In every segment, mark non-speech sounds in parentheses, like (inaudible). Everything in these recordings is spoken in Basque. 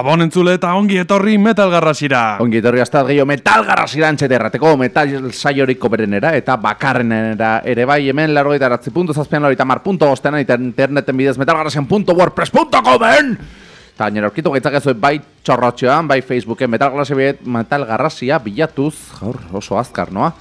Gabon entzule eta ongi etorri metal garrasira. Ongi etorri hasta gehiago metal garrasira errateko metal saioriko berenera eta bakarrenera ere bai hemen laro eta ratzi punto zazpian laro eta mar punto eta interneten bidez metalgarrasian.wordpress.comen Eta nire orkitu gaitzak ez bai txorrotxoan, bai Facebooken metal garrasia, metal garrasia bilatuz, gaur oso azkar noa.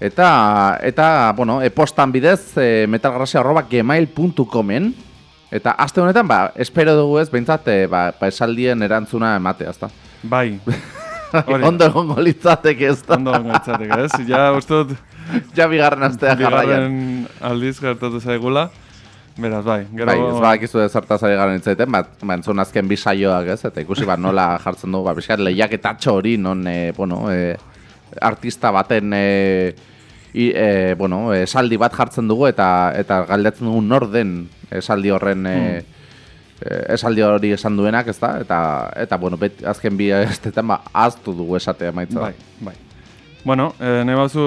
Eta, eta, bueno, e-postan bidez e, metalgarrasia arroba gmail.comen Eta aste honetan, ba, espero dugu ez, behintzat, e, ba, ba esaldien erantzuna ematea, ezta? Bai. (laughs) Ondo egongo litzateke, ezta? Ondo egongo litzateke, ez? (laughs) Ja, uste dut... Ja, bigarren astea jarraian. Bigarren aldiz gertatu zaigula. Beraz, bai. Gero... Bai, ez ba, ekizu ezartaz ari garen itzaiten, bat, ba, entzun azken bisaioak, ez? Eta ikusi, ba, nola (laughs) jartzen dugu, ba, bizkat, lehiak eta hori, non, e, bueno, e, artista baten... E, I, e, bueno, esaldi bat jartzen dugu eta eta galdetzen dugu nor den esaldi horren e, esaldi hori esan duenak, ezta? Eta eta bueno, bet, azken bi estetan ba aztu dugu esatea maitza. Bai, bai. Bueno, e, ne bazu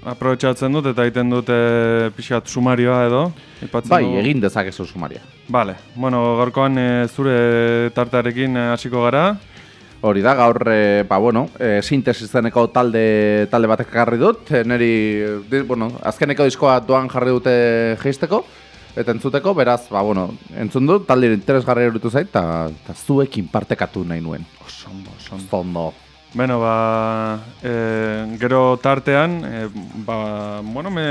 aprobetxatzen dut eta egiten dute pixat sumarioa edo. Bai, egin dezakezu sumaria. Vale. Bueno, gaurkoan zure tartarekin hasiko gara. Hori da, gaur, e, ba, bueno, e, sintesizeneko talde, talde batek jarri dut. neri, bueno, azkeneko diskoa doan jarri dute geisteko eta entzuteko, beraz, ba, bueno, entzun dut, talde interesgarri erutu zait, eta zuekin partekatu nahi nuen. Osondo, osondo. Beno, ba, e, gero tartean, e, ba, bueno, me,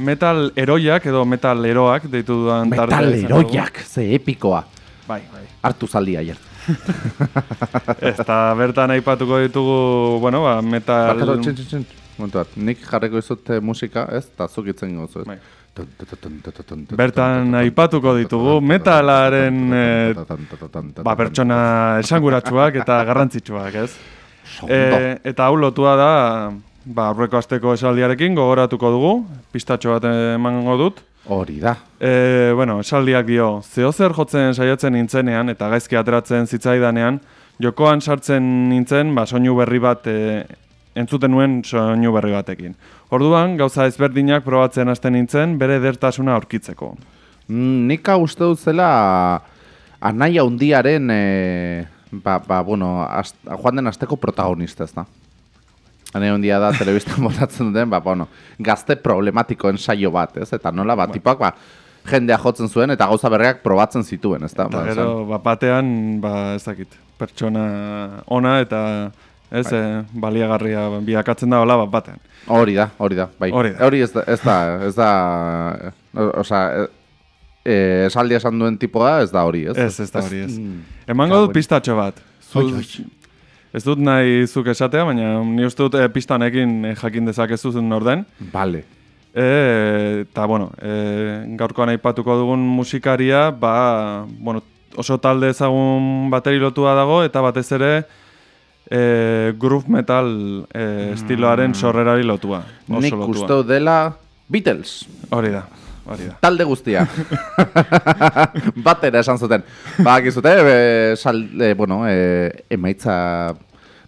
metal eroiak edo metal eroak deitu dudan tartea. Metal eroiak, ze epikoa. Bai, bai. Artu zaldi aier. Eta bertan aipatuko ditugu, bueno, ba, metal... Barkatu, txin, txin, txin. nik jarreko izut musika, ez, eta zukitzen gozu, ez. Bai. Bertan aipatuko ditugu metalaren ba, pertsona esanguratsuak eta garrantzitsuak, ez? E, eta hau lotua da ba, aurreko asteko esaldiarekin gogoratuko dugu, pistatxo bat emango dut. Hori da. E, bueno, esaldiak dio, zeo zer jotzen saiatzen nintzenean eta gaizki ateratzen zitzaidanean, jokoan sartzen nintzen, ba, soinu berri bat e, entzuten nuen soinu berri batekin. Orduan, gauza ezberdinak probatzen hasten nintzen, bere dertasuna aurkitzeko. Mm, nika uste dut zela anaia hundiaren, e, ba, ba, bueno, az, joan den azteko protagonista ez da. Anaia hundia da, telebiztan (laughs) botatzen duten, ba, bueno, gazte problematikoen saio bat, ez? Eta nola, bat, tipak, ba, jendea jotzen zuen, eta gauza berreak probatzen zituen, ez da? Eta ba, gero, ba, batean, ba, ez dakit, pertsona ona, eta ez, bai. e, baliagarria biakatzen da, hola, bat batean. Hori da, hori da, bai. Hori da. Hori ez da, ez da, ez da, oza, e, esaldi esan duen tipoa ez da hori, ez? Ez, ez da hori, ez. Mm. Emango dut pistatxo bat. Zuz, ez dut nahi zuk esatea, baina ni uste dut e, pistanekin e, jakin dezakezu zen orden. Bale. E, eta, bueno, e, gaurkoan aipatuko dugun musikaria, ba, bueno, oso talde ezagun bateri lotua dago, eta batez ere, e, groove metal e, estiloaren sorrerari lotua. Nik uste dela Beatles. Hori da. Hori da. Talde guztia. (laughs) Batera esan zuten. Badakizute, e, sal, e, bueno, e, emaitza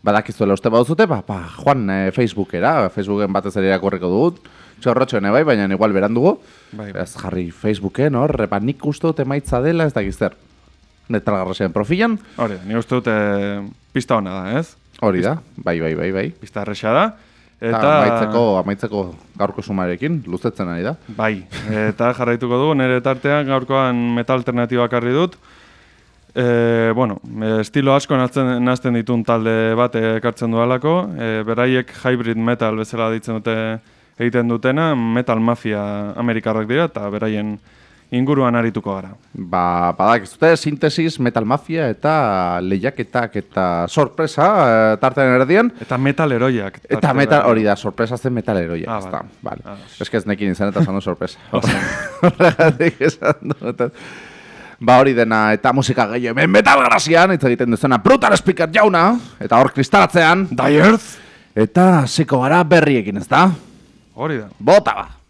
badakizuela uste baduzute, ba, ba, joan e, Facebookera, Facebooken batez ere irakurriko dugut, txorrotxo bai, baina igual beran dugu. Bai, bai. Ez jarri Facebooken, hor, ba, nik uste dut emaitza dela, ez dakizter. Netal garrasean profilan. Hori, ni uste dute pista hona da, ez? Hori da, bai, bai, bai, bai. Pista arresa da. Eta amaitzeko, amaitzeko gaurko sumarekin, luzetzen ari da. Bai, eta jarraituko dugu, nire tartean gaurkoan metal alternatibak harri dut. E, bueno, estilo asko nazten, nazten ditun talde bat ekartzen dualako. E, beraiek hybrid metal bezala ditzen dute egiten dutena, metal mafia amerikarrak dira, eta beraien inguruan arituko gara. Ba, badak, ez dute, sintesis, metal mafia eta lehiaketak eta sorpresa e, tartean erdian. Eta metal eroiak. Eta metal, hori da, sorpresa zen metal eroiak. Ah, vale. vale. Ah, ez que ez nekin izan eta zan sorpresa. (laughs) Horregatik esan dut. Ba hori dena, eta musika gehiago hemen metal grazian, eta egiten duzena brutal speaker jauna, eta hor kristalatzean. Die Earth. Eta ziko gara berriekin, ez da? Hori da. Bota ba.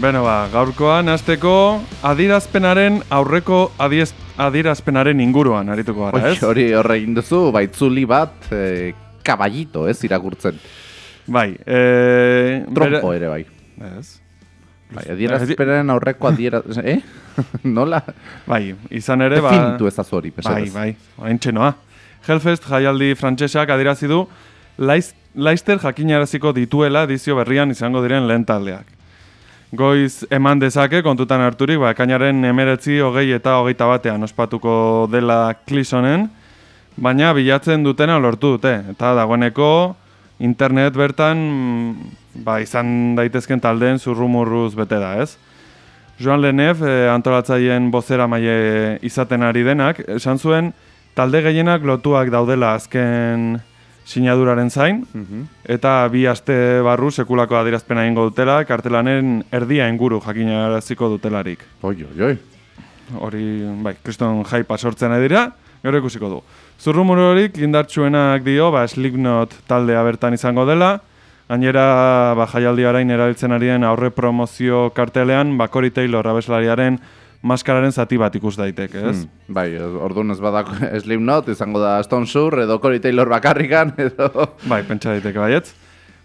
Beno ba, gaurkoan hasteko adirazpenaren aurreko adiez, adirazpenaren inguruan arituko gara, ez? hori horre egin duzu, baitzuli bat, e, kaballito, ez, irakurtzen. Bai, e, Trompo ere bai. Ez. Bai, adierazpenen aurreko adieraz... Eh? (laughs) Nola? Bai, izan ere, ba... Definitu ez hori, Bai, pesadez. bai, orain txenoa. Hellfest jaialdi frantsesak adirazi du Laiz, Leicester jakinaraziko dituela edizio berrian izango diren lehen taldeak. Goiz eman dezake kontutan harturik, ba, ekainaren emeretzi, hogei eta hogeita batean ospatuko dela Clisonen, baina bilatzen dutena lortu dute. Eta dagoeneko internet bertan mm, ba, izan daitezken taldeen zurrumurruz bete da, ez? Joan Lenef, eh, antolatzaileen bozera maile izaten ari denak, esan zuen talde gehienak lotuak daudela azken sinaduraren zain, Mhm. eta bi aste barru sekulako adirazpena egingo dutela, kartelanen erdia inguru jakinaraziko dutelarik. Oi, oi, oi. Hori, bai, kriston jaipa sortzen dira, gero ikusiko du. Zurrumuru horik indartsuenak dio, ba, Slipknot taldea bertan izango dela, gainera, ba, jaialdi orain erabiltzen ari den aurre promozio kartelean, ba, Cory Taylor abeslariaren maskararen zati bat ikus daiteke, ez? Hmm, bai, orduan ez badako (laughs) Slipknot, izango da Stone Sour, edo Cory Taylor bakarrikan, (laughs) edo... Bai, pentsa daiteke baietz.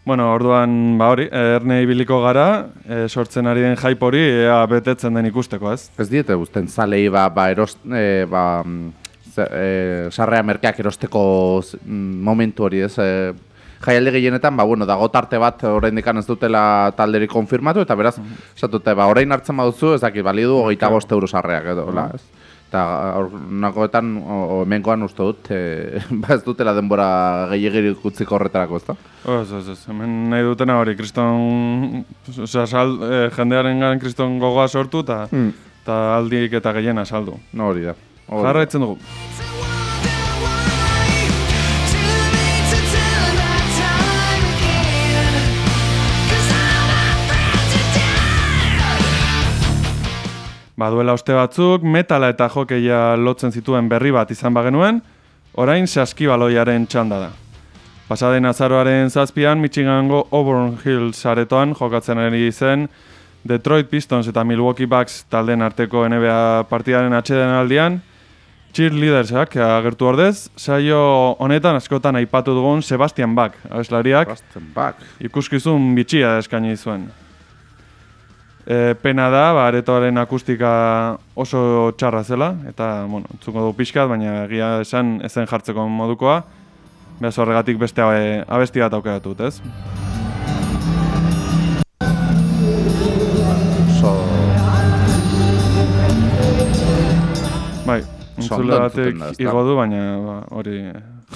Bueno, orduan, ba hori, erne ibiliko gara, e, sortzen ari den hype hori, ea betetzen den ikusteko, ez? Ez diete guzten zalei ba, ba, erost, e, ba, mm, ze- e, sarrea merkeak erosteko mm, momentu hori ez. E, jaialdi gehienetan, ba, bueno, dago tarte bat oraindik ez dutela talderik konfirmatu, eta beraz, esatute, ba, orain hartzen baduzu, ez dakit, balio du hogeita bost euro sarreak edo, hola, ez? Eta nakoetan, hemenkoan uste dut, e, (laughs) ba, ez dutela denbora gehiagirik utziko horretarako, ez da? Ez, ez, ez, hemen nahi dutena hori, kriston, osea, sal, e, jendearen garen kriston gogoa sortu, eta eta aldik eta gehiena saldu. Hori da. Jarraitzen dugu. Ba, duela oste batzuk, metala eta jokeia lotzen zituen berri bat izan bagenuen, orain saskibaloiaren txanda da. Pasaden azaroaren zazpian, Michigango Auburn Hills aretoan jokatzen ari zen Detroit Pistons eta Milwaukee Bucks talden arteko NBA partidaren atxeden aldian, cheerleadersak agertu ordez, saio honetan askotan aipatu dugun Sebastian Bach, abeslariak, ikuskizun bitxia eskaini zuen. E, pena da, ba, aretoaren akustika oso txarra zela, eta, bueno, entzuko du pixkat, baina egia esan ezen jartzeko modukoa, behaz horregatik beste abe, abesti bat aukeratu dut, ez? So, Bai, entzule batek igo du, baina ba, hori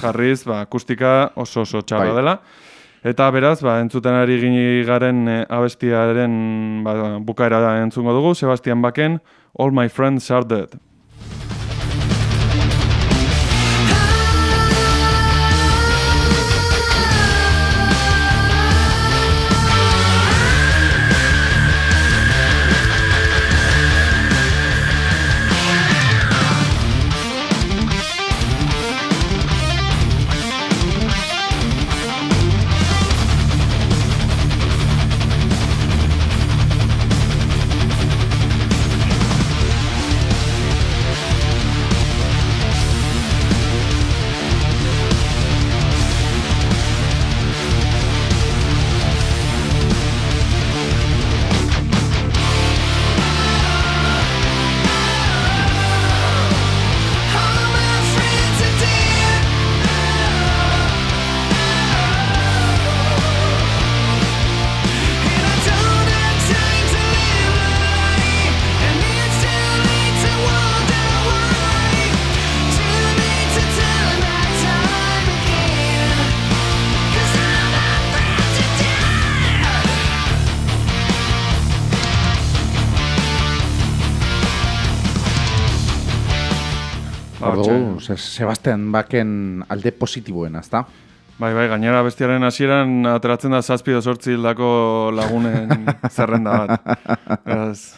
jarriz, ba, akustika oso oso txarra Bai. dela. Eta beraz, ba, entzuten ari gini garen e, abestiaren ba, bukaera entzungo dugu, Sebastian Baken, All My Friends Are Dead. Sebastian Baken alde positiboena, ezta? Bai, bai, gainera bestiaren hasieran ateratzen da zazpi edo sortzi hildako lagunen (laughs) zerrenda bat. Beraz,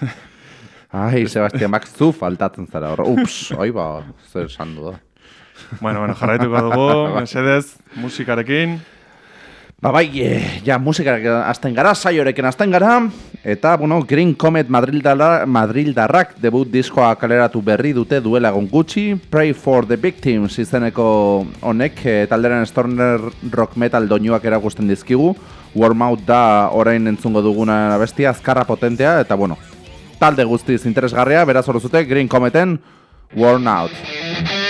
Ai, Sebastian Bak zu faltatzen zara hor. Ups, oi ba, zer esan du da. bueno, bueno, jarraituko dugu, (laughs) mesedez, musikarekin. Ba bai, e, ja musikarak azten gara, saiorekin azten gara, eta, bueno, Green Comet Madrildarra, Madrildarrak debut diskoa kaleratu berri dute duela gutxi, Pray for the Victims izeneko honek, e, talderan Storner Rock Metal doinuak erakusten dizkigu, Warm Out da orain entzungo duguna bestia, azkarra potentea, eta, bueno, talde guztiz interesgarria, beraz horrezute, Green Cometen, Worn Out.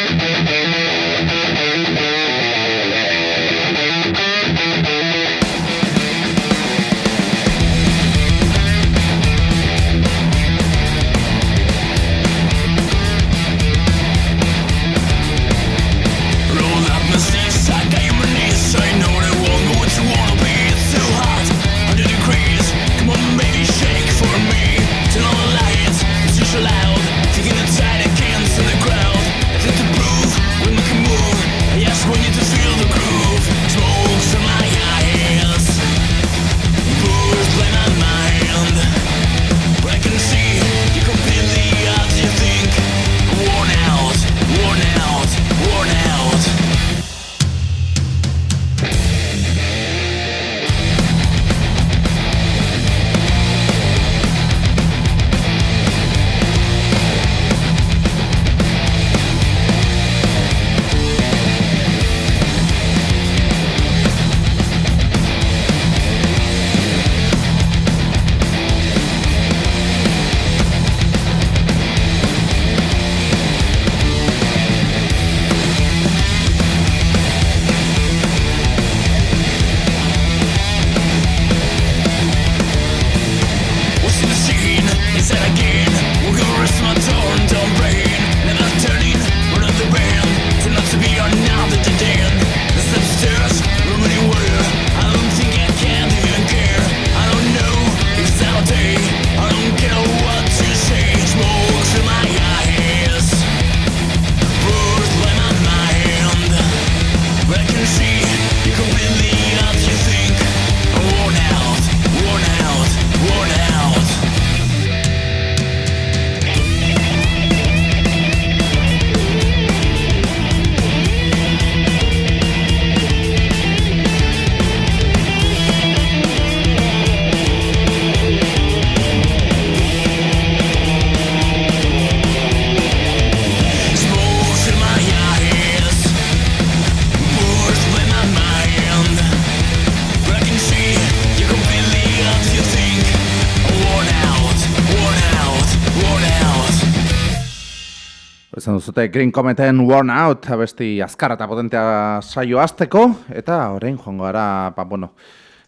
Duzute Green Cometen Worn Out, abesti azkarra eta potentea saio azteko, eta orain joango gara, ba, bueno,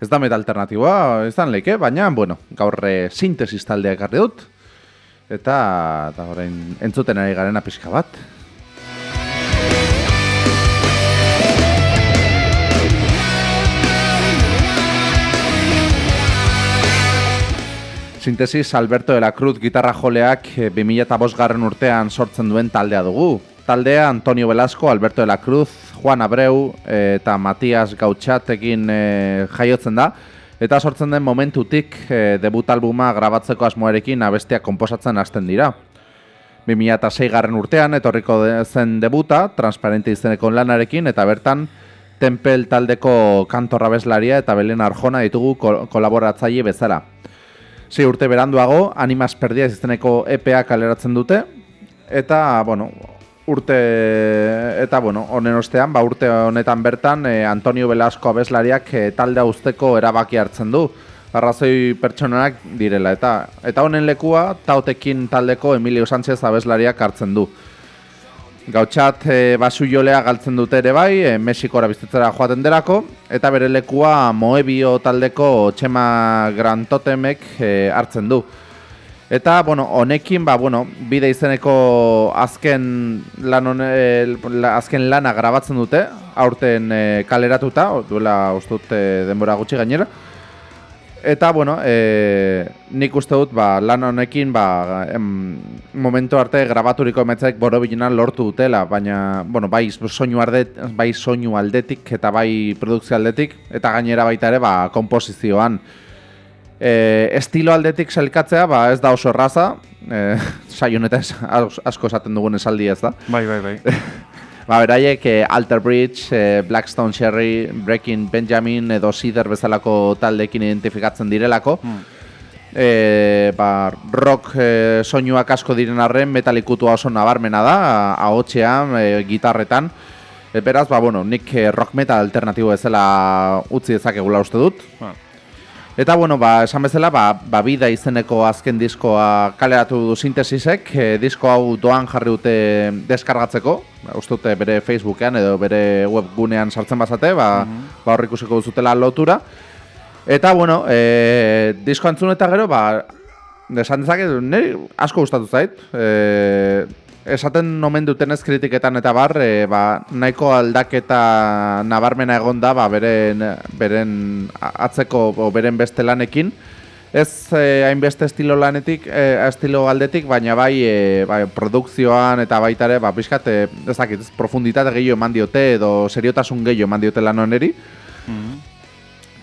ez da meta alternatiboa, ez da leike, baina, bueno, gaur eh, sintesis taldea ekarri dut, eta, eta orain entzuten ari garena pixka bat. Sintesis Alberto de la Cruz gitarra joleak eh, 2005 garren urtean sortzen duen taldea dugu. Taldea Antonio Velasco, Alberto de la Cruz, Juan Abreu eh, eta Matias Gautxatekin eh, jaiotzen da. Eta sortzen den momentutik eh, debut albuma grabatzeko asmoarekin abestia konposatzen hasten dira. 2006 garren urtean etorriko zen debuta, transparente izeneko lanarekin, eta bertan Tempel taldeko kantorra bezlaria eta Belen Arjona ditugu kol kolaboratzaile bezala. Sei urte beranduago, Animas Perdia izeneko EPA kaleratzen dute, eta, bueno, urte, eta, bueno, honen ostean, ba, urte honetan bertan, eh, Antonio Velasco abeslariak eh, talde uzteko erabaki hartzen du, arrazoi pertsonanak direla, eta eta honen lekua, tautekin taldeko Emilio Sánchez abeslariak hartzen du. Gautxat e, basu jolea galtzen dute ere bai, e, Mexikora bizitzera joaten derako, eta bere lekua Moebio taldeko Txema Grantotemek e, hartzen du. Eta, bueno, honekin, ba, bueno, bide izeneko azken lan hone, la, azken lana grabatzen dute, aurten e, kaleratuta, duela ustut e, denbora gutxi gainera. Eta, bueno, e, nik uste dut, ba, lan honekin, ba, em, momentu arte grabaturiko emetzaik borobilenan lortu dutela, baina, bueno, bai soinu, ardet, bai soinu aldetik eta bai produkzio aldetik, eta gainera baita ere, ba, komposizioan. E, estilo aldetik selkatzea, ba, ez da oso erraza, e, (laughs) saio honetan es- as- asko esaten dugun esaldi ez da. Bai, bai, bai. (laughs) Ba, beraiek eh, Alter Bridge, eh, Blackstone Cherry, Breaking Benjamin edo Cider bezalako taldeekin identifikatzen direlako. E, ba, rock e, soinuak asko diren arren metalikutua oso nabarmena da, ahotsean, e, gitarretan. E, beraz, ba, bueno, nik rock metal alternatibo bezala utzi dezakegula uste dut. Ba, Eta, bueno, ba, esan bezala, ba, ba bida izeneko azken diskoa kaleratu du sintesisek, e, disko hau doan jarri dute deskargatzeko, uste bere Facebookean edo bere webgunean sartzen bazate, ba, ba hor ikusiko duzutela lotura. Eta, bueno, e, disko antzun eta gero, ba, esan dezaket, niri asko gustatu zait. E, esaten omen dutenez kritiketan eta bar, e, ba, nahiko aldaketa nabarmena egon da, ba, beren, beren atzeko, o, beren beste lanekin. Ez eh, hainbeste estilo lanetik, eh, estilo aldetik, baina bai, eh, bai produkzioan eta baita ere, ba, pixkat, eh, ez dakit, profunditate gehiago eman diote edo seriotasun gehiago eman diote lan honeri.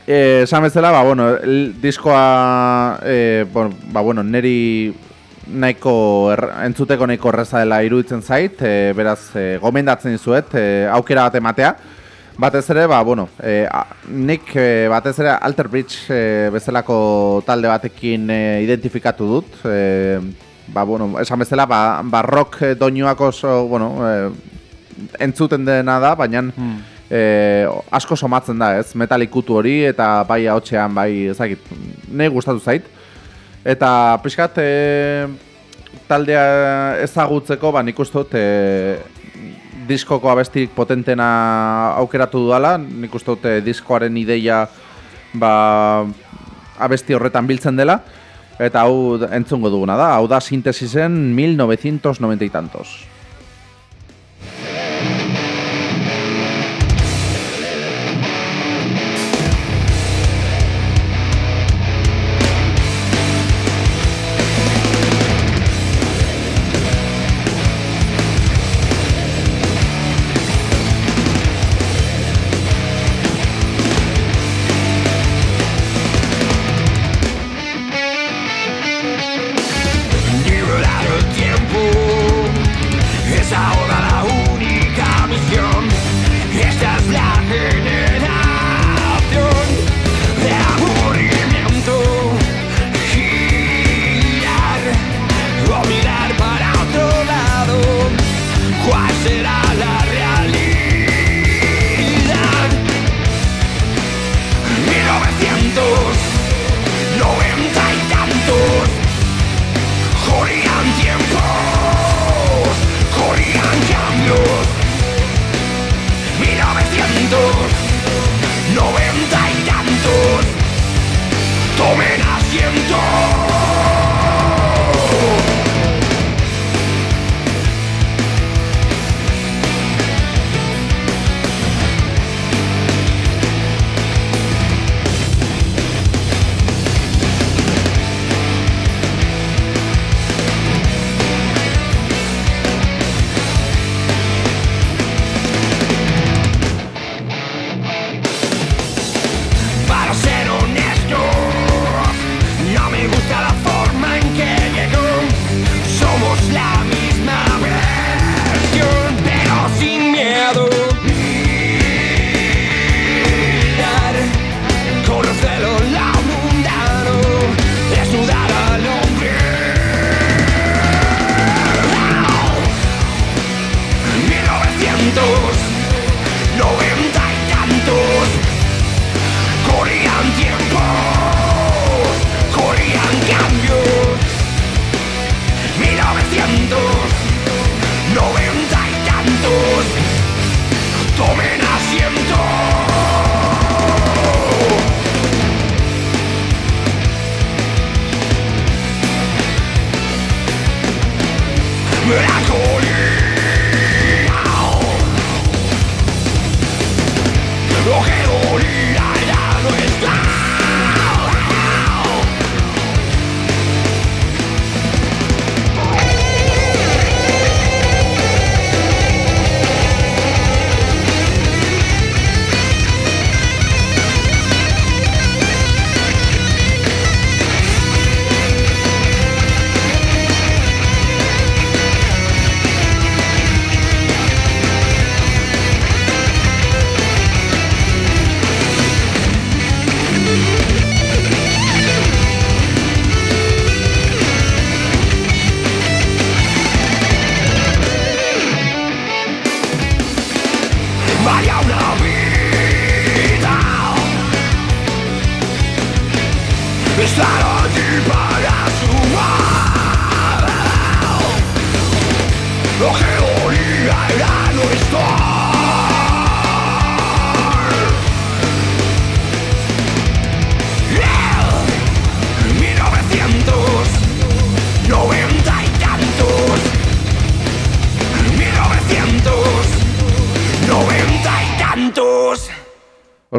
Eh, esan bezala, ba, bueno, el, diskoa, eh, bueno, ba, bueno, neri nahiko er, entzuteko nahiko erreza dela iruditzen zait, eh, beraz, eh, gomendatzen dizuet, eh, aukera bat ematea. Batez ere, ba, bueno, eh, a- nik eh, batez ere Alter Bridge eh, bezalako talde batekin eh, identifikatu dut. Eh, ba, bueno, esan bezala, ba, ba rock doinuak oso, bueno, eh, entzuten dena da, baina eh, asko somatzen da, ez? Metal ikutu hori eta bai ahotsean bai, ezagit, nahi gustatu zait. Eta pixkat e, taldea ezagutzeko, ba nik uste dut e, diskoko abestirik potentena aukeratu dudala, nik uste dut e, diskoaren ideia ba, abesti horretan biltzen dela, eta hau entzungo duguna da, hau da sintesisen 1990 y tantos.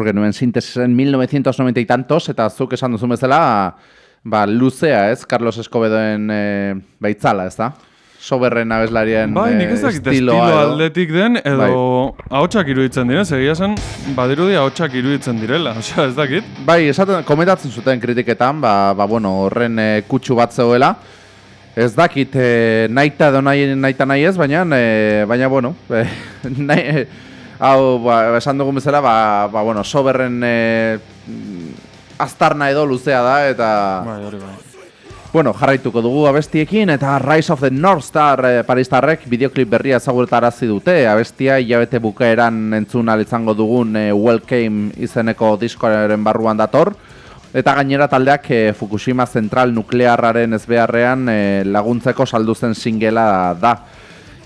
Hor genuen sintesisen 1990 y tantos, eta zuk esan duzun bezala, ba, luzea ez, Carlos Escobedoen e, baitzala, ez da? Soberren abeslarien Bai, nik eh, ez dakit estilo estiloa edo. aldetik den, edo ahotsak iruditzen diren, segia zen, badirudi ahotsak iruditzen direla, (laughs) osea, ez dakit. Bai, esaten, komentatzen zuten kritiketan, ba, ba bueno, horren e, kutsu bat zegoela. Ez dakit, e, naita edo nahi, naita nahi ez, baina, e, baina, bueno, (laughs) e, nahi, e, hau, ba, esan dugun bezala, ba, ba bueno, soberren e, aztarna edo luzea da, eta... Bai, hori bai. Bueno, jarraituko dugu abestiekin eta Rise of the North Star eh, Paristarrek bideoklip berria ezagutarazi dute. Abestia hilabete bukaeran entzun izango dugun eh, Welcome izeneko diskoaren barruan dator. Eta gainera taldeak eh, Fukushima zentral nuklearraren ezbeharrean eh, laguntzeko saldu zen singela da.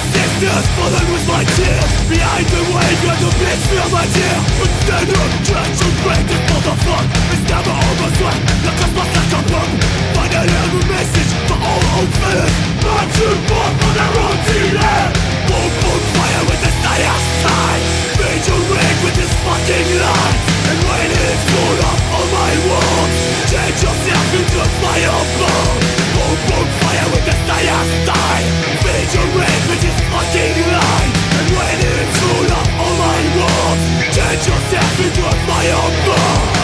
existence Fallen with my tears Behind the way of the bitch feel my tear. But stand up, try to break this motherfuck. It's never over, sweat Like a fuck like a punk Find an angry message for all old fellas. March too far from their own dealer Boom, boom, fire with the dire side. Made you ring with this fucking light. And when it's blown up on my wall, Change yourself. Yourself into a fireball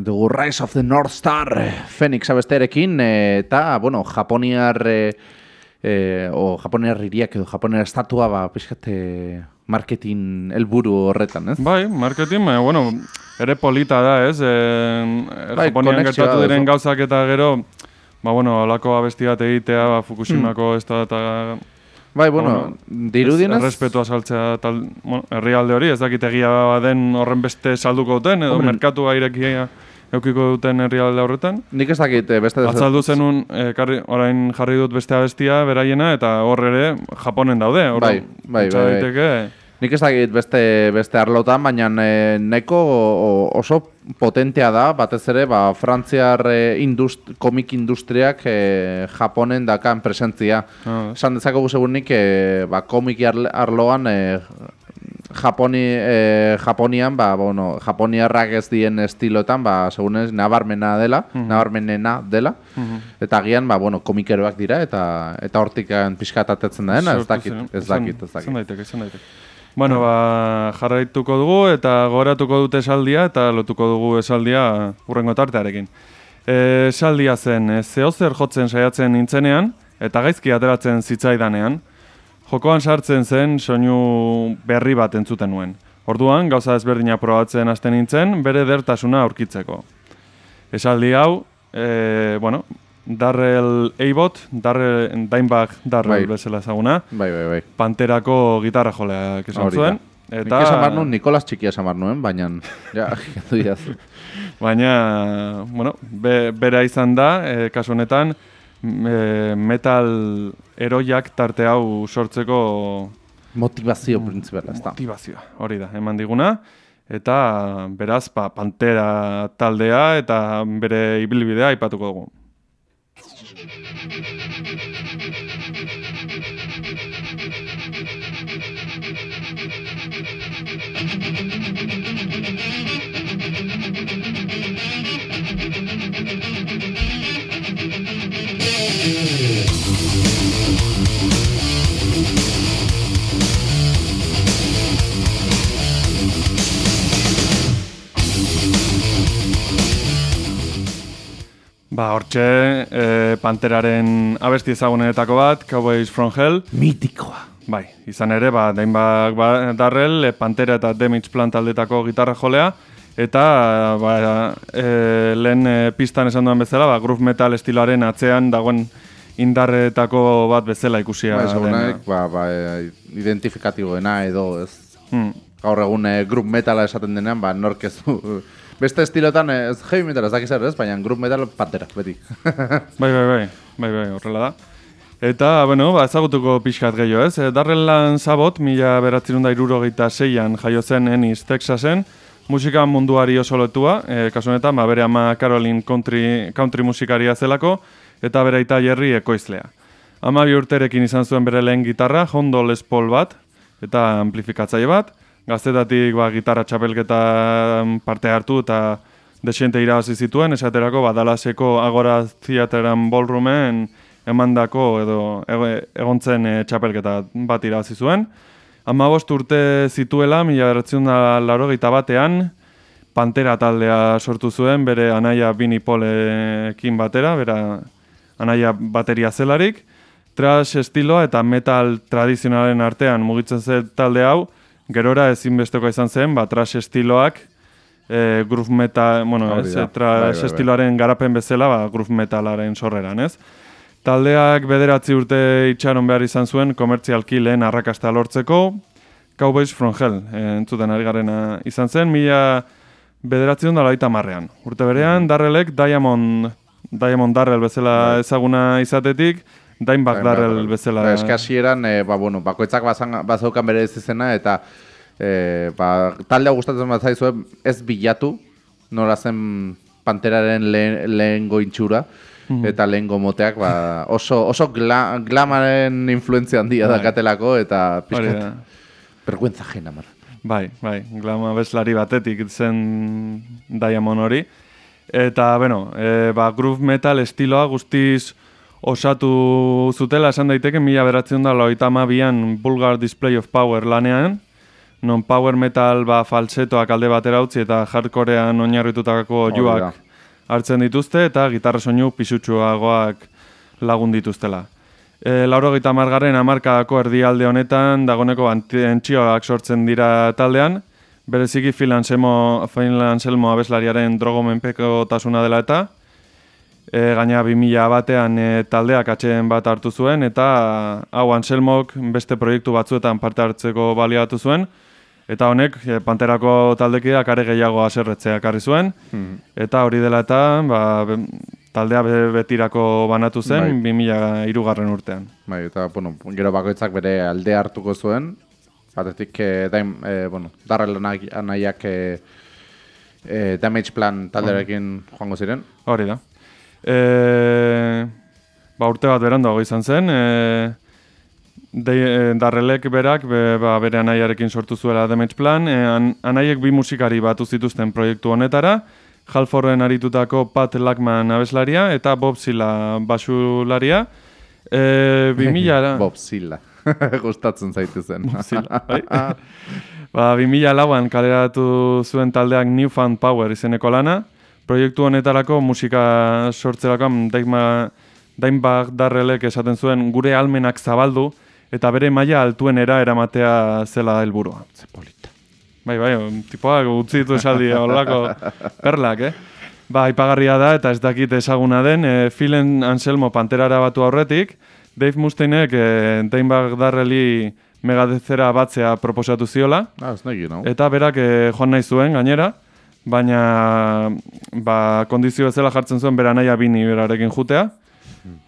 Esan dugu Rise of the North Star Phoenix abestearekin eh, eta, bueno, Japoniar eh, eh, o Japoniar hiriak edo Japoniar estatua ba, pixkat eh, marketing helburu horretan, ez? Bai, marketing, baina, bueno, ere polita da, ez? E, Bai, Japonian gertatu diren gauzak eta gero, ba, bueno, olako abesti bat egitea, ba, Hmm. Fukushimako ez da, eta... Bai, bueno, dirudienez... Errespetua saltzea tal, bueno, herrialde hori, ez dakit egia den horren beste salduko duten, edo Hombre. merkatua irekia eukiko duten herrialde horretan. Nik ez dakit eh, beste... Atzaldu zenun, e, karri, orain jarri dut beste abestia beraiena, eta hor ere Japonen daude. Hor, Bai, bai, bai, bai. daiteke, Nik ez dakit beste, beste arlotan, baina e, neko oso potentea da, batez ere, ba, frantziar e, indust, komik industriak e, Japonen dakan presentzia. Ah. Dezakegu segunik, e, ba, komik arl- arloan e, Japoni, e, Japonian, ba, bueno, Japoniarrak ez dien estiloetan, ba, segunez, nabarmena dela, nabarmenena dela, eta agian, ba, bueno, komikeroak dira, eta eta hortik pixkatatetzen da dena, ez dakit, ez dakit, ez dakit. Izan daiteke, izan daiteke. Bueno, ba, jarraituko dugu eta goratuko dute esaldia eta lotuko dugu esaldia urrengo tartearekin. E, esaldia zen, e, zehozer jotzen saiatzen nintzenean eta gaizki ateratzen zitzaidanean, jokoan sartzen zen soinu berri bat entzuten nuen. Orduan, gauza ezberdina probatzen hasten nintzen, bere dertasuna aurkitzeko. Esaldi hau, e, bueno, Darrell Eibot, Darrell, Dimebag Darrell Bai. bezala ezaguna, Bai, bai, bai. Panterako gitarra joleak esan zuen. Eta... Nik esan behar nuen, Nikolas txikia esan behar nuen, baina, ja, (laughs) diazu. baina, bueno, be, bera izan da, e, kasu honetan, metal eroiak tarte hau sortzeko Motivazio printzipala, ez da. motivazioa, hori da, eman diguna. Eta beraz, pa, Pantera taldea eta bere ibilbidea aipatuko dugu. Ba, hortxe, e, Panteraren abesti ezagunetako bat, Cowboys from Hell. Mitikoa. Bai, izan ere, ba, Dimebag ba, Darrell, e, Pantera eta Damage Plan taldetako gitarra jolea, eta ba, e, lehen e, pistan esan duen bezala, ba, groove metal estiloaren atzean dagoen indarretako bat bezala ikusia. Dena. segunak, ba, ba, e, identifikatiboena edo, ez. Hmm. Gaur egun e, group metala esaten denean, ba, nork ez du. Beste estilotan, eh, ez heavy metal ez dakiz ez? Baina group metal pantera, beti. (laughs) Bai, bai, bai, bai, bai, horrela da. Eta, bueno, ba, ezagutuko pixkat gehiago, ez? E, Darrelan Sabot, mila beratzerun da irurogeita zeian jaio zen Ennis, Texasen, musika munduari oso lotua, e, kasu honetan, ba, bere ama Caroline country, country musikaria zelako, eta bere aita Jerry ekoizlea. Ama bi urterekin izan zuen bere lehen gitarra, Hondo Les bat, eta amplifikatzaile bat, gaztetatik ba, gitarra txapelketa parte hartu eta desiente irabazi zituen, esaterako ba, Dallaseko Agora Theateran Ballroomen emandako edo ego- egontzen e, txapelketa bat irabazi zuen. Hamabost urte zituela, mila beratzen da laurogeita batean, Pantera taldea sortu zuen, bere anaia Bini Polekin batera, bera anaia bateria zelarik, trash estiloa eta metal tradizionalen artean mugitzen zen talde hau, gerora ezinbesteko izan zen, ba, trash estiloak, e, groove metal, bueno, ez, trash Bai, bai, bai. estiloaren garapen bezala, ba, groove metalaren sorreran, ez? Taldeak bederatzi urte itxaron behar izan zuen komertzialki lehen arrakasta lortzeko, Cowboys from Hell, e, entzuten ari garena izan zen, mila bederatzion da laita marrean. Urte berean, Darrellek Diamond, Diamond Darrell bezala ezaguna izatetik, Dimebag Darrell bezala... Ba, eske hasieran, e, ba, bueno, bakoitzak bazan, bazaukan bere ez izena, eta e, ba, talde hau gustatzen bat zaizue ez bilatu, nola zen panteraren lehen, lehengo intxura, eta lehengo moteak ba, oso, oso gla, glamaren influentzia handia Bai. dakatelako, eta pixkat, da. vergüenza jena, mar. Bai, bai, glama bezlari batetik zen Diamond hori. Eta, bueno, e, ba, groove metal estiloa guztiz osatu zutela esan daiteke mila beratzen da loita amabian Bulgar Display of Power lanean, non power metal ba, falsetoak alde batera utzi eta hardcorean oinarritutako joak. Hartzen dituzte eta gitarra soinu pisutsuagoak lagun dituztela. E, laurogeita margarren amarkadako erdialde honetan dagoneko antentxioak sortzen dira taldean, bereziki Phil Anselmo abeslariaren drogomenpeko tasuna dela eta, e, gaina 2000 batean e, taldeak atxeen bat hartu zuen, eta hau Anselmok beste proiektu batzuetan parte hartzeko baliatu zuen, eta honek Panterako taldekideak are gehiago aserretzea ekarri zuen, eta hori dela eta ba, taldea be- betirako banatu zen Bai. 2003 garren urtean. Bai, eta, bueno, gero bakoitzak bere alde hartuko zuen, batetik, eh, daim, eh, bueno, darrel anai- anaiak eh, eh, damage plan talderekin joango ziren. Hori da. E, ba, urte bat beranduago izan zen, e, de, e, darrelek berak be, ba, bere anaiarekin sortu zuela Damage Plan, e, an, anaiek bi musikari batu zituzten proiektu honetara, Halforren aritutako Pat Lackman abeslaria eta Bob Silla basularia. E, 2000 (laughs) Bob Silla. (laughs) Gustatzen zaitu zen. Zila, bai. (laughs) ba, 2000 lauan kaleratu zuen taldeak Newfound Power izeneko lana. Proiektu honetarako musika sortzerakoan dainbak darrelek esaten zuen gure almenak zabaldu eta bere maila altuenera eramatea zela helburua. Polita. Bai, bai, tipoak utzi ditu esaldi horrelako perlak, eh? Ba, aipagarria da eta ez dakit ezaguna den, e, Philen Anselmo Panterara batu aurretik, Dave Mustainek e, Dimebag Darrelli megadezera batzea proposatu ziola, Ah, ez nahi, no? eta berak e, joan nahi zuen gainera, baina ba, kondizio bezala jartzen zuen bera naia bini berarekin jutea.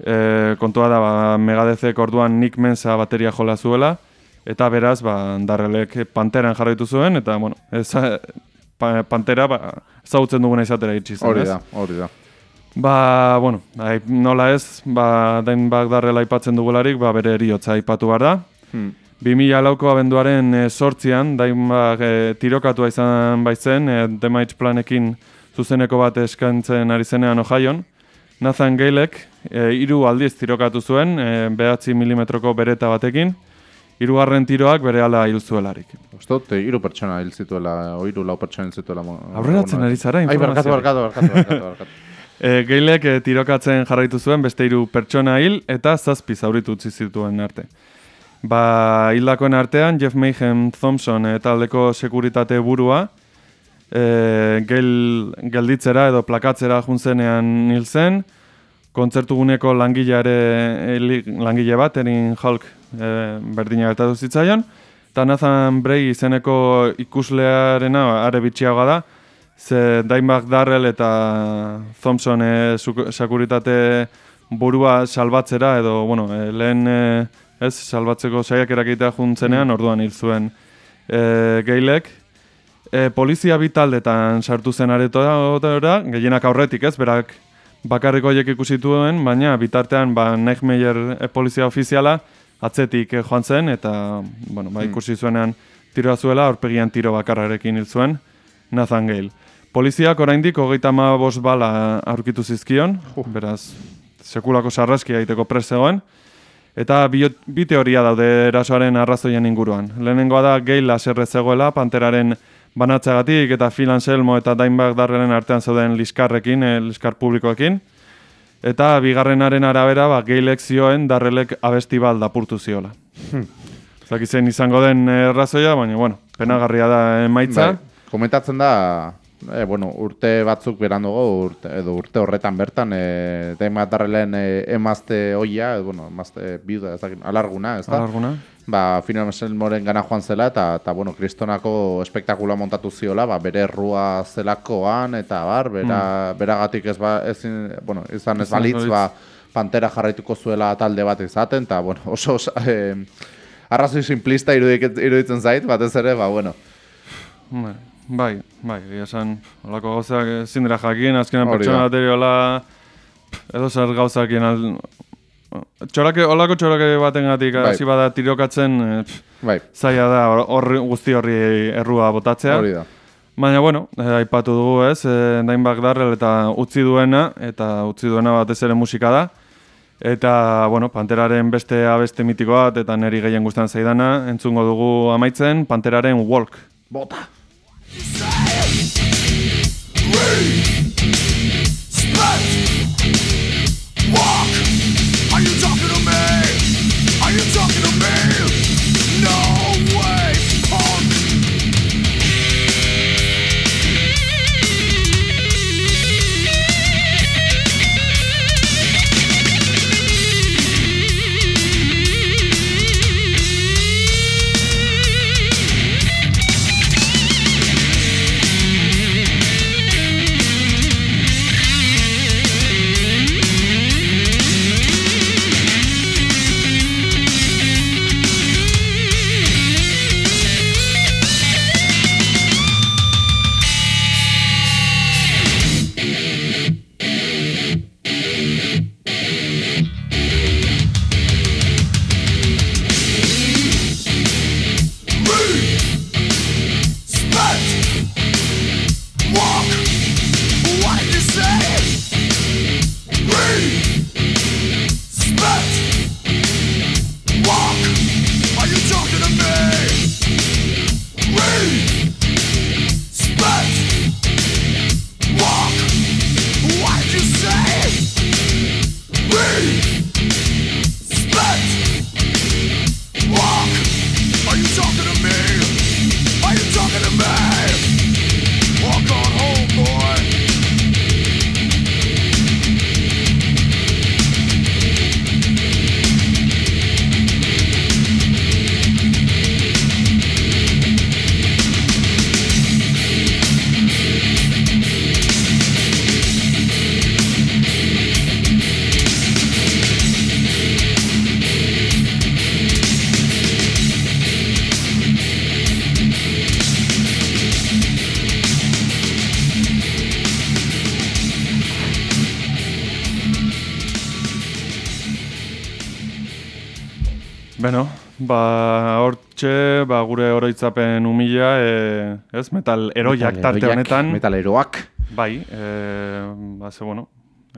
E, kontua da, ba, megadezek orduan Nick Mensa bateria jola zuela, eta beraz, ba, darrelek panteran jarraitu zuen, eta, bueno, ez, pa, pantera, ba, ezagutzen duguna izatera itxi zen, Hori da, hori da. Ba, bueno, ai, nola ez, ba, Dimebag darrela aipatzen dugularik, ba, bere eriotza aipatu behar da. Hmm. 2000 lauko abenduaren e, sortzian, Dimebag e, tirokatua izan baitzen, e, Damage planekin zuzeneko bat eskantzen ari zenean Ohioan. Nathan Galek e, hiru aldiz tirokatu zuen, e, behatzi milimetroko bereta batekin, hirugarren tiroak bere ala hil zuelarik. Dut, eh, hiru pertsona hil zituela, o hiru lau pertsona hil zituela. Aurreratzen ari zara Ai, barkatu, barkatu, barkatu, barkatu. E, Gailek e, tirokatzen jarraitu zuen beste hiru pertsona hil eta zazpi zauritu utzi zituen arte. Ba, hildakoen artean Jeff Mayhem Thompson e, taldeko sekuritate burua e, gel, gelditzera edo plakatzera juntzenean hil zen, kontzertuguneko langileare langile bat, Erin Hulk e, berdina gertatu zitzaion, eta Nathan Bray izeneko ikuslearena are bitxiagoa da, ze Dimebag Darrell eta Thompson e, suk- sekuritate burua salbatzera edo, bueno, e, lehen e, ez, salbatzeko saiak erakitea juntzenean, orduan hil zuen e, geilek. E, polizia bi taldetan sartu zen aretora, gehienak aurretik ez, berak bakarrik horiek ikusituen, baina bitartean ba, Nightmare e, polizia ofiziala atzetik e, joan zen, eta bueno, ba, ikusi zuenean tiroa zuela, aurpegian tiro bakarrarekin hil zuen, Nathan Gale. Poliziak oraindik hogeita bost bala aurkitu zizkion, beraz, sekulako sarraskia egiteko prest zegoen, eta bi, bi teoria daude erasoaren arrazoien inguruan. Lehenengoa da Gale laserre zegoela, panteraren banatzeagatik eta Phil Anselmo eta Dimebag Darrellen artean zeuden liskarrekin, eh, liskar publikoekin. Eta bigarrenaren arabera, ba, Galek zioen darrelek abesti bat lapurtu ziola. Zakizen izango den eh, errazoia, baina, bueno, penagarria da emaitza. Bai, komentatzen da, e, bueno, urte batzuk berandugo, urte, edo urte horretan bertan, e, Daima Darrellen e, emazte oia, edo, bueno, emazte biuda, ez dakit, alarguna, ez da? Alarguna. Ba, Final Anselmoren gana joan zela, eta, eta bueno, kristonako espektakula montatu ziola, ba, bere errua zelakoan, eta bar, bera, beragatik ez, ba, ezin, bueno, izan ez balitz, ba, Pantera jarraituko zuela talde bat izaten, eta, bueno, (laughs) oso, oso eh, arrazoi simplista iruditzen zait, batez ere, ba, bueno, Bai, bai, esan, olako gauzak ezin dira jakin, azkenan pertsona da. bateri hola, edo zer gauzakin al... Txorake, olako txorake batengatik Bai. hasi bada tirokatzen, eh, pff, bai, zaila da hor- horri guzti horri errua botatzea. hori da. Baina, bueno, eh, aipatu dugu ez, eh, Dimebag Darrell eta utzi duena, eta utzi duena batez ere musika da. Eta, bueno, Panteraren beste abeste mitiko bat, eta neri gehien guztan zaidana, entzungo dugu amaitzen, Panteraren Walk. Bota! Walk! Ba, hortxe, ba, gure oroitzapen umila, e, ez, metal eroiak tarte Metaleroiak, honetan. Metaleroak. Bai, e, ba, ze, bueno,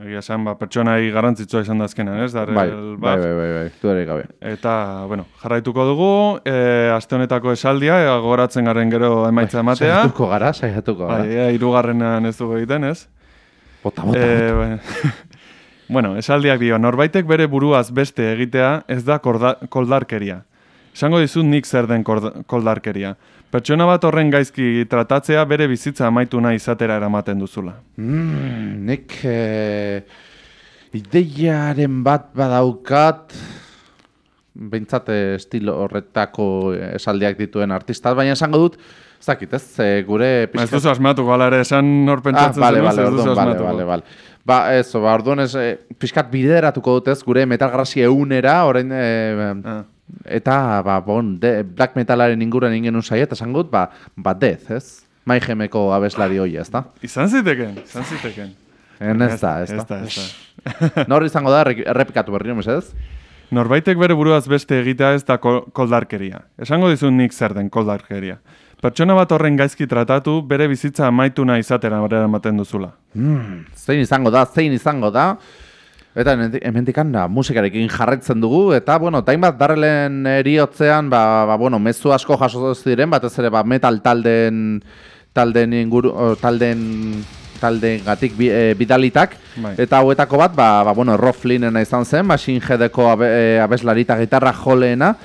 egia esan, ba, pertsonai garrantzitsua izan da azkenan, ez, darrel Bai, bai, bat. bai, bai, bai, du ere gabe. Eta, bueno, jarraituko dugu, e, aste honetako esaldia, e, gogoratzen garen gero emaitza ematea. Saiatuko gara, saiatuko gara. Bai, e, irugarrenan ez dugu egiten, ez? Bota, bota, bota. bai. (laughs) bueno, esaldiak dio, norbaitek bere buruaz beste egitea ez da koldarkeria. Esango dizut nik zer den koldarkeria. Pertsona bat horren gaizki tratatzea bere bizitza amaitu nahi izatera eramaten duzula. Mm, nik eh, ideiaren bat badaukat, behintzat eh, estilo horretako esaldiak dituen artistat, baina esango dut, ez dakit, ez, eh, gure Ba, ez duzu asmatuko, ala ere, esan nor Ah, pentsatzen bale, zenuz, bale, ez duzu asmatuko. bale, bale. Ba, ez, ba, orduan ez, eh, pixkat bideratuko dut ez, gure metalgarrasi eunera, orain, eh, Ah. Eta, ba, bon, de, black metalaren inguruan ingen saia, eta esango dut, ba, ba, death, ez? Maihemeko abeslari hoia, ez da? Izan ziteken, izan ziteken. En ez da, ez da. (laughs) Nor izango da, erre- errepikatu berri nomez, ez? Norbaitek bere buruaz beste egitea ez da kol- koldarkeria. Esango dizut nik zer den koldarkeria. Pertsona bat horren gaizki tratatu bere bizitza amaitu nahi izatera ematen duzula. Zein izango da, zein izango da. Eta hemendikan da, musikarekin jarretzen dugu, eta, bueno, tain bat darrelen eriotzean, ba, ba, bueno, mezu asko jaso ziren, batez ere, ba, metal talden, talden inguru, talden, talden gatik bi, e, bidalitak, Bai. eta hauetako bat, ba, ba bueno, Rob Flynnena izan zen, Machine Headeko abe, e, abeslarita gitarra joleena,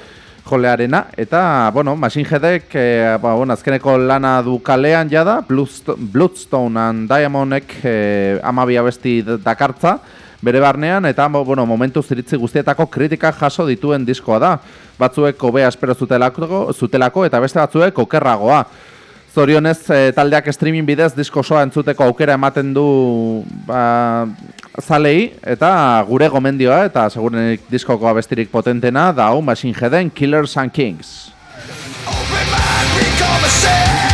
jolearena, eta, bueno, Machine Headek, e, ba, bueno, azkeneko lana du kalean jada, Bloodsto- Bloodstone and Diamondek e, amabi abesti dakartza, bere barnean, eta, bueno, momentu ziritzi guztietako kritika jaso dituen diskoa da. Batzuek hobea espero zutelako, zutelako eta beste batzuek okerragoa. Zorionez, e, taldeak streaming bidez disko osoa entzuteko aukera ematen du ba, zalei, eta gure gomendioa, eta segurenik diskoko abestirik potentena, da hau Machine Headen Killers and Kings. Open mind,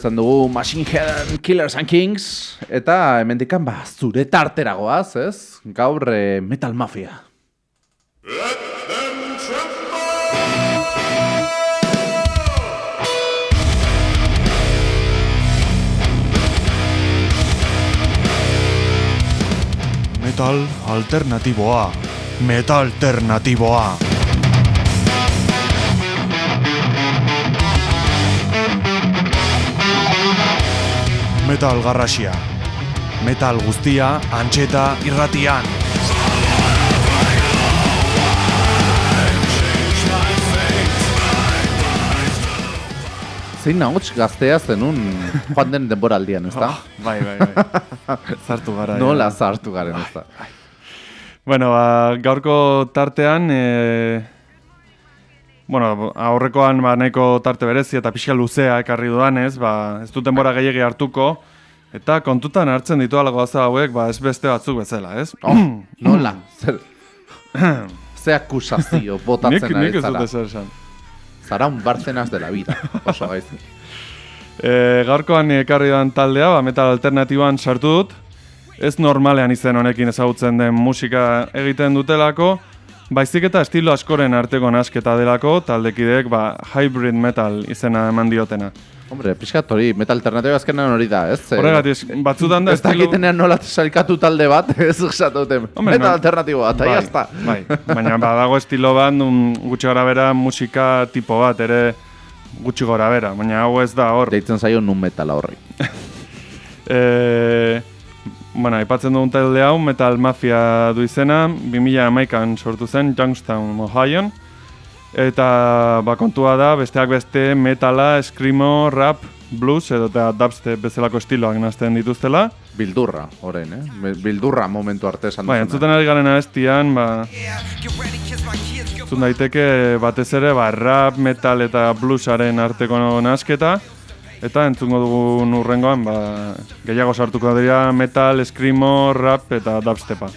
Horretan dugu Machine Head Killers and Kings, eta hemendikan ba, zure tarteragoaz, ez? Gaur eh, Metal Mafia. Metal alternatiboa. Metal alternatiboa. Metal garrasia. Metal guztia antxeta irratian. Zein nahots gaztea zenun joan den denboraldian, ez da? (laughs) Bai, bai, bai. Zartu gara. (laughs) ja. Nola zartu garen, ez da? Bueno, ba, gaurko tartean, e, bueno, aurrekoan ba, nahiko tarte berezi eta pixka luzea ekarri dudanez, ba, ez dut denbora gehiagi hartuko, eta kontutan hartzen ditu alago gauza hauek, ba, ez beste batzuk bezala, ez? Oh, (clears throat) nola? Zer, (clears throat) ze akusazio botatzen nik, nik ez dut esan. Zara un bartzenaz de la vida, oso gaizki. (laughs) E, gaurkoan ekarri dudan taldea, ba, metal alternatiboan sartu dut. Ez normalean izen honekin ezagutzen den musika egiten dutelako, baizik eta estilo askoren arteko nasketa delako, taldekideek ba, hybrid metal izena eman diotena. Hombre, pixkat hori, metal alternatiba azkenan hori da, ez? Horregatik, batzutan da Ez dakitenean nola sailkatu talde bat, (laughs) ez esatuten. Metal no- alternatiboa, eta bai, jazta. bai, baina badago estilo bat, un, gutxi gora bera musika tipo bat, ere gutxi gora bera, baina hau ez da hor. Deitzen zaio nun metal horri. (laughs) E, bueno, aipatzen dugun talde hau, Metal Mafia du izena, 2011an sortu zen, Youngstown, Ohioan. Eta ba, kontua da, besteak beste metala, screamo, rap, blues edo eta dubstep bezalako estiloak nazten dituztela. Bildurra, orain, eh? Bildurra momentu arte esan Bai, duzuna. entzuten ari garen abestian, ba, entzun daiteke batez ere ba, rap, metal eta bluesaren arteko nasketa. Eta entzungo dugun urrengoan, ba, gehiago sartuko dira metal, screamo, rap eta dubstepa.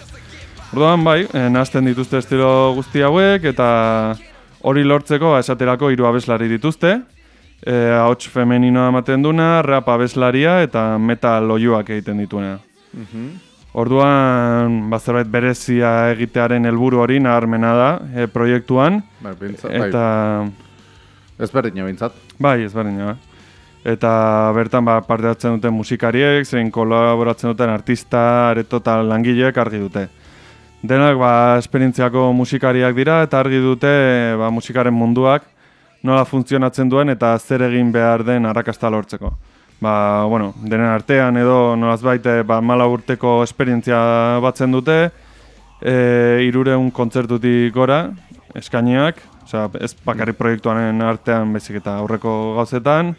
Orduan bai, eh, nahasten dituzte estilo guzti hauek eta hori lortzeko ba, esaterako hiru abeslari dituzte. E, ahots femeninoa ematen duna, rap abeslaria eta metal oiuak egiten dituena. Orduan, ba, zerbait berezia egitearen helburu hori naharmena da e, proiektuan. Bai, bintza, bai. Eta, Ezberdina bintzat. bai, ezberdina. ba. Eta bertan ba, parte hartzen duten musikariek, zein kolaboratzen duten artista, areto eta langileek argi dute. Denak ba, esperientziako musikariak dira eta argi dute ba, musikaren munduak nola funtzionatzen duen eta zer egin behar den arrakasta lortzeko. Ba, bueno, denen artean edo nolazbait eh, ba, mala urteko esperientzia batzen dute, e, irureun kontzertutik gora, eskainiak, osea, ez bakarrik proiektuaren artean bezik eta aurreko gauzetan,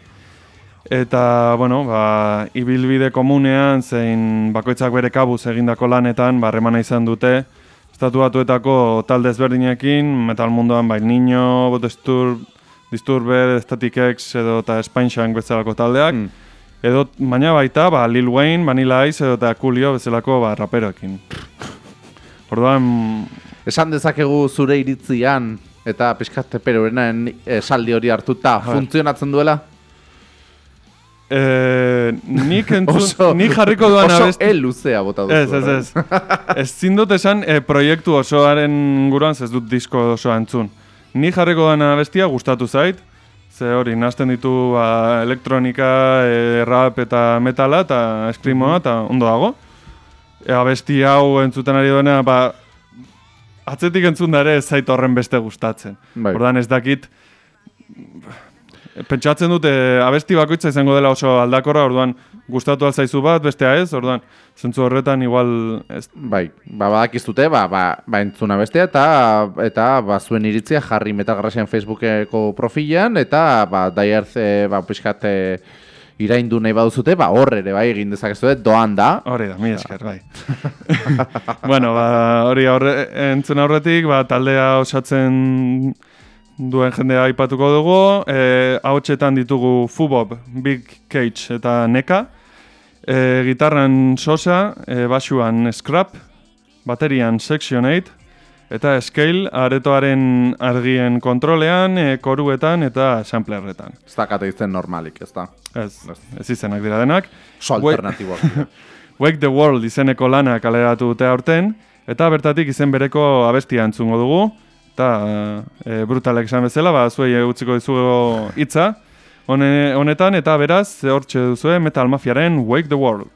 eta, bueno, ba, ibilbide komunean, zein bakoitzak bere kabuz egindako lanetan, ba, harremana izan dute, estatu batuetako talde ezberdinekin, metal munduan, bai, Niño, Disturb, Disturbed, Static X edo eta Spineshank bezalako taldeak, Mm. edo, baina baita, ba, Lil Wayne, Vanilla Ice edo eta Coolio bezalako ba, raperoekin. (laughs) Orduan, Esan dezakegu zure iritzian eta pixkat peperorenen esaldi hori hartuta funtzionatzen duela? E, nik, entzun, (laughs) nik jarriko duan oso abesti... el luzea bota duzu. Ez, ez, ez. Ez zindut esan e, proiektu osoaren inguruan, ez dut disko osoa entzun. Ni jarriko duan abestia gustatu zait, ze hori, nazten ditu ba, elektronika, e, rap eta metala eta eskrimoa eta ondo dago. E, abesti hau entzuten ari duena, ba, atzetik entzun da ere ez zait horren beste gustatzen. Bai. Ordan ez dakit, pentsatzen dute abesti bakoitza izango dela oso aldakorra, orduan gustatu alzaizu bat, bestea ez, orduan zentzu horretan igual ez, Bai, ba, badakiztute, ba, ba, ba entzuna bestea eta eta ba, zuen iritzia jarri metagarrasian Facebookeko profilan eta ba, daierz, e, ba, pixkat e, iraindu nahi baduzute, ba, hor ere bai egin dezakezue, doan da. hori da, mi esker, bai. (laughs) bueno, ba, hori aurre, entzun aurretik, ba, taldea osatzen duen jendea aipatuko dugu, e, hautsetan ditugu Fubob, Big Cage eta Neka, e, gitarran Sosa, e, basuan Scrap, baterian Section 8, Eta scale aretoaren argien kontrolean, e, koruetan eta samplerretan. Ez dakate izen normalik, ez da. Ez, ez izenak dira denak. Wake- alternatiboak. (laughs) Wake the World izeneko lana kaleratu dute aurten, eta bertatik izen bereko abestia entzungo dugu, eta e, brutalek esan bezala, ba, zuei utziko dizugu hitza, hone, honetan, eta beraz, hortxe duzue Metal Mafiaren Wake the World.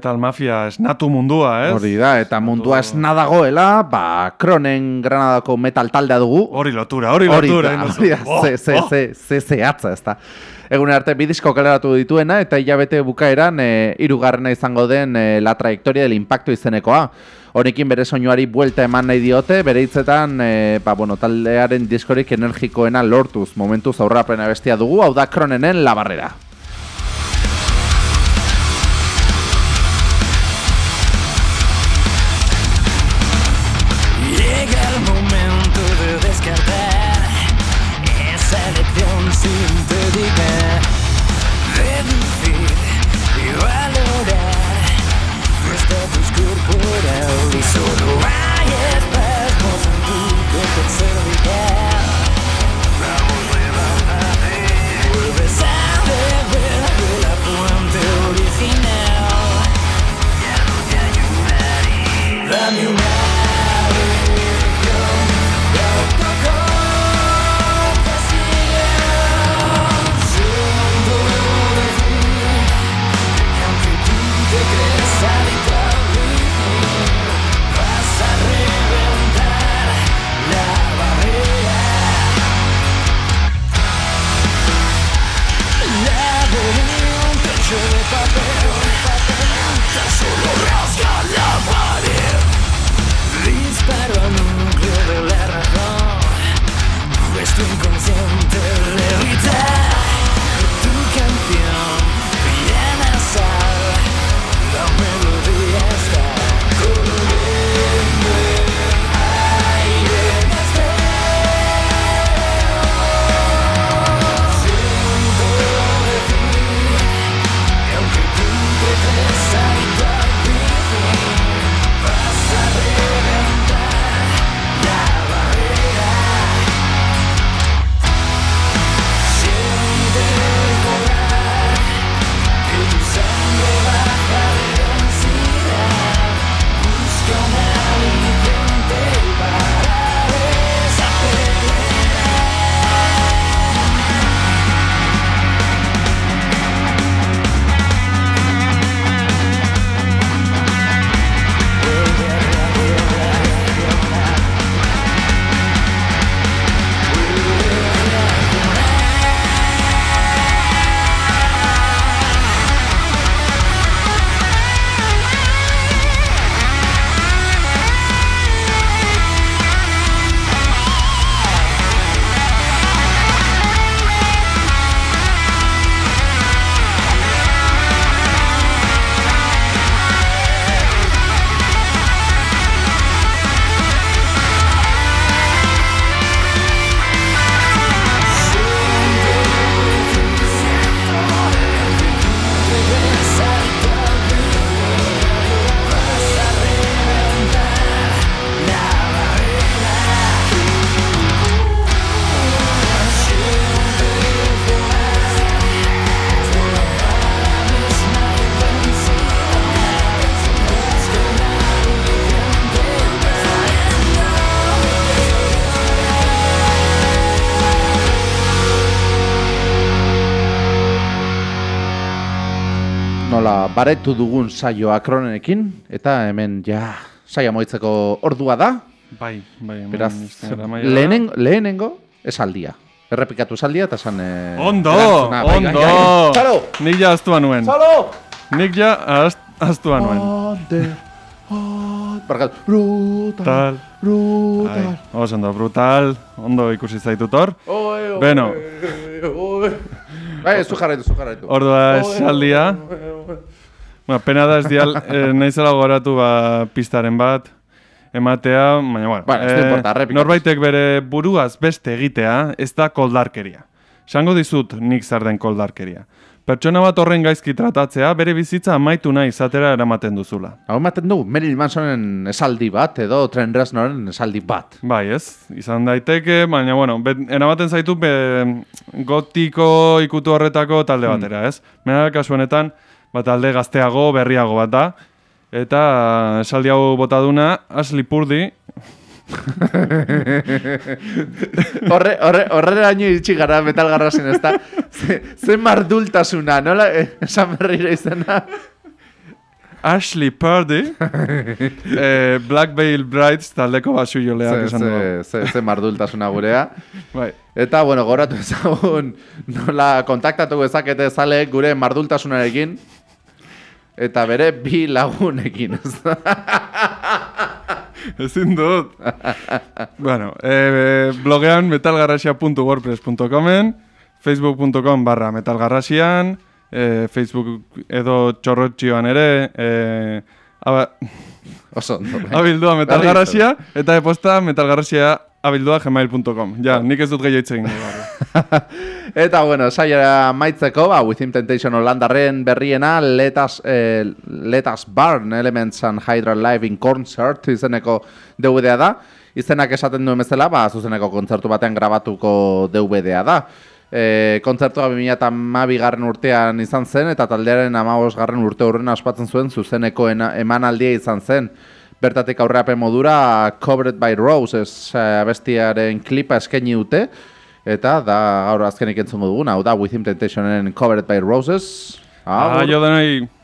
Metal Mafia esnatu mundua, ez? Hori da, eta mundua esna dagoela, ba, Kronen Granadako metal taldea dugu. Hori lotura, hori Hori lotura. da, duzu. hori da, Oh, ze, ze, oh. ze, ze, zehatza, ez da. Egun arte bidisko kaleratu dituena eta hilabete bukaeran e, irugarrena izango den e, La Trayectoria del Impacto izenekoa. Honekin bere soinuari buelta eman nahi diote, bere hitzetan e, ba, bueno, taldearen diskorik energikoena lortuz momentuz aurrapena bestia dugu, hau da Kronenen La baretu dugun saioa kronenekin, eta hemen ja saia moitzeko ordua da, Bai, bai. beraz, lehenengo, lehenengo esaldia. Errepikatu esaldia eta esan... Eh, Ondo, erantzuna, bai, ondo! bai. Txalo! Nik ja aztua nuen. Txalo! Nik ja az- aztua nuen. Ante, barkatu, brutal, Tal. Ai, brutal. oso ondo, brutal. Ondo ikusi zaitut hor. Beno. Bai, zu jarraitu, zu jarraitu. Ordua esaldia. Ba, pena da ez dial, eh, naizela goratu ba, pistaren bat, ematea, baina bueno. Bueno, ez importa, errepikatuz. norbaitek bere buruaz beste egitea, ez da koldarkeria. Sango dizut nik zer den koldarkeria. Pertsona bat horren gaizki tratatzea, bere bizitza amaitu nahi izatera eramaten duzula. Hau ematen du, Meryl Mansonen esaldi bat, edo Trent Reznoren esaldi bat. Bai, ez, izan daiteke, baina, bueno, bet, eramaten zaitu be, gotiko ikutu horretako talde Hmm. batera, ez? Mena kasu honetan, bat talde gazteago, berriago bat da, eta esaldi hau bota duna, Ashley Purdy, (laughs) Horre, horre, horreraino iritsi gara metal garrasen, ez da? Ze, ze mardultasuna, nola eh, esan berriro izena? Ashley Purdy, (laughs) eh, Black Veil Brides taldeko basu joleak esan dugu. ze, ze mardultasuna gurea. Bai. Eta, bueno, goratu ezagun, nola kontaktatu ezakete zaleek gure mardultasunarekin, eta bere bi lagunekin, ez da? (laughs) Ezin dut. bueno, e, blogean metalgarrasia.wordpress.comen, facebook.com barra metalgarrasian, e, facebook edo txorrotxioan ere, e, aba, Oso ondo. bai. abildua metalgarrasia, eta eposta metalgarrasia abildua gmail.com. Ja, nik ez dut gehiago hitz egin. (laughs) Eta, bueno, saiara maitzeko, ba, Within Temptation Holandarren berriena, Let Us, eh, Let Us Burn Elements and Hydra Live in Concert izeneko DVD-a da. Izenak esaten duen bezala, ba, zuzeneko kontzertu batean grabatuko DVD-a da. E, kontzertua 2012 garren urtean izan zen, eta taldearen 15 garren urte horren aspatzen zuen zuzeneko emanaldia izan zen. bertatik aurreapen modura Covered by Roses eh, abestiaren klipa eskaini dute, eta da gaur azkenik entzungo duguna, hau da Within Temptationen Covered by Roses. Ah, jo denoi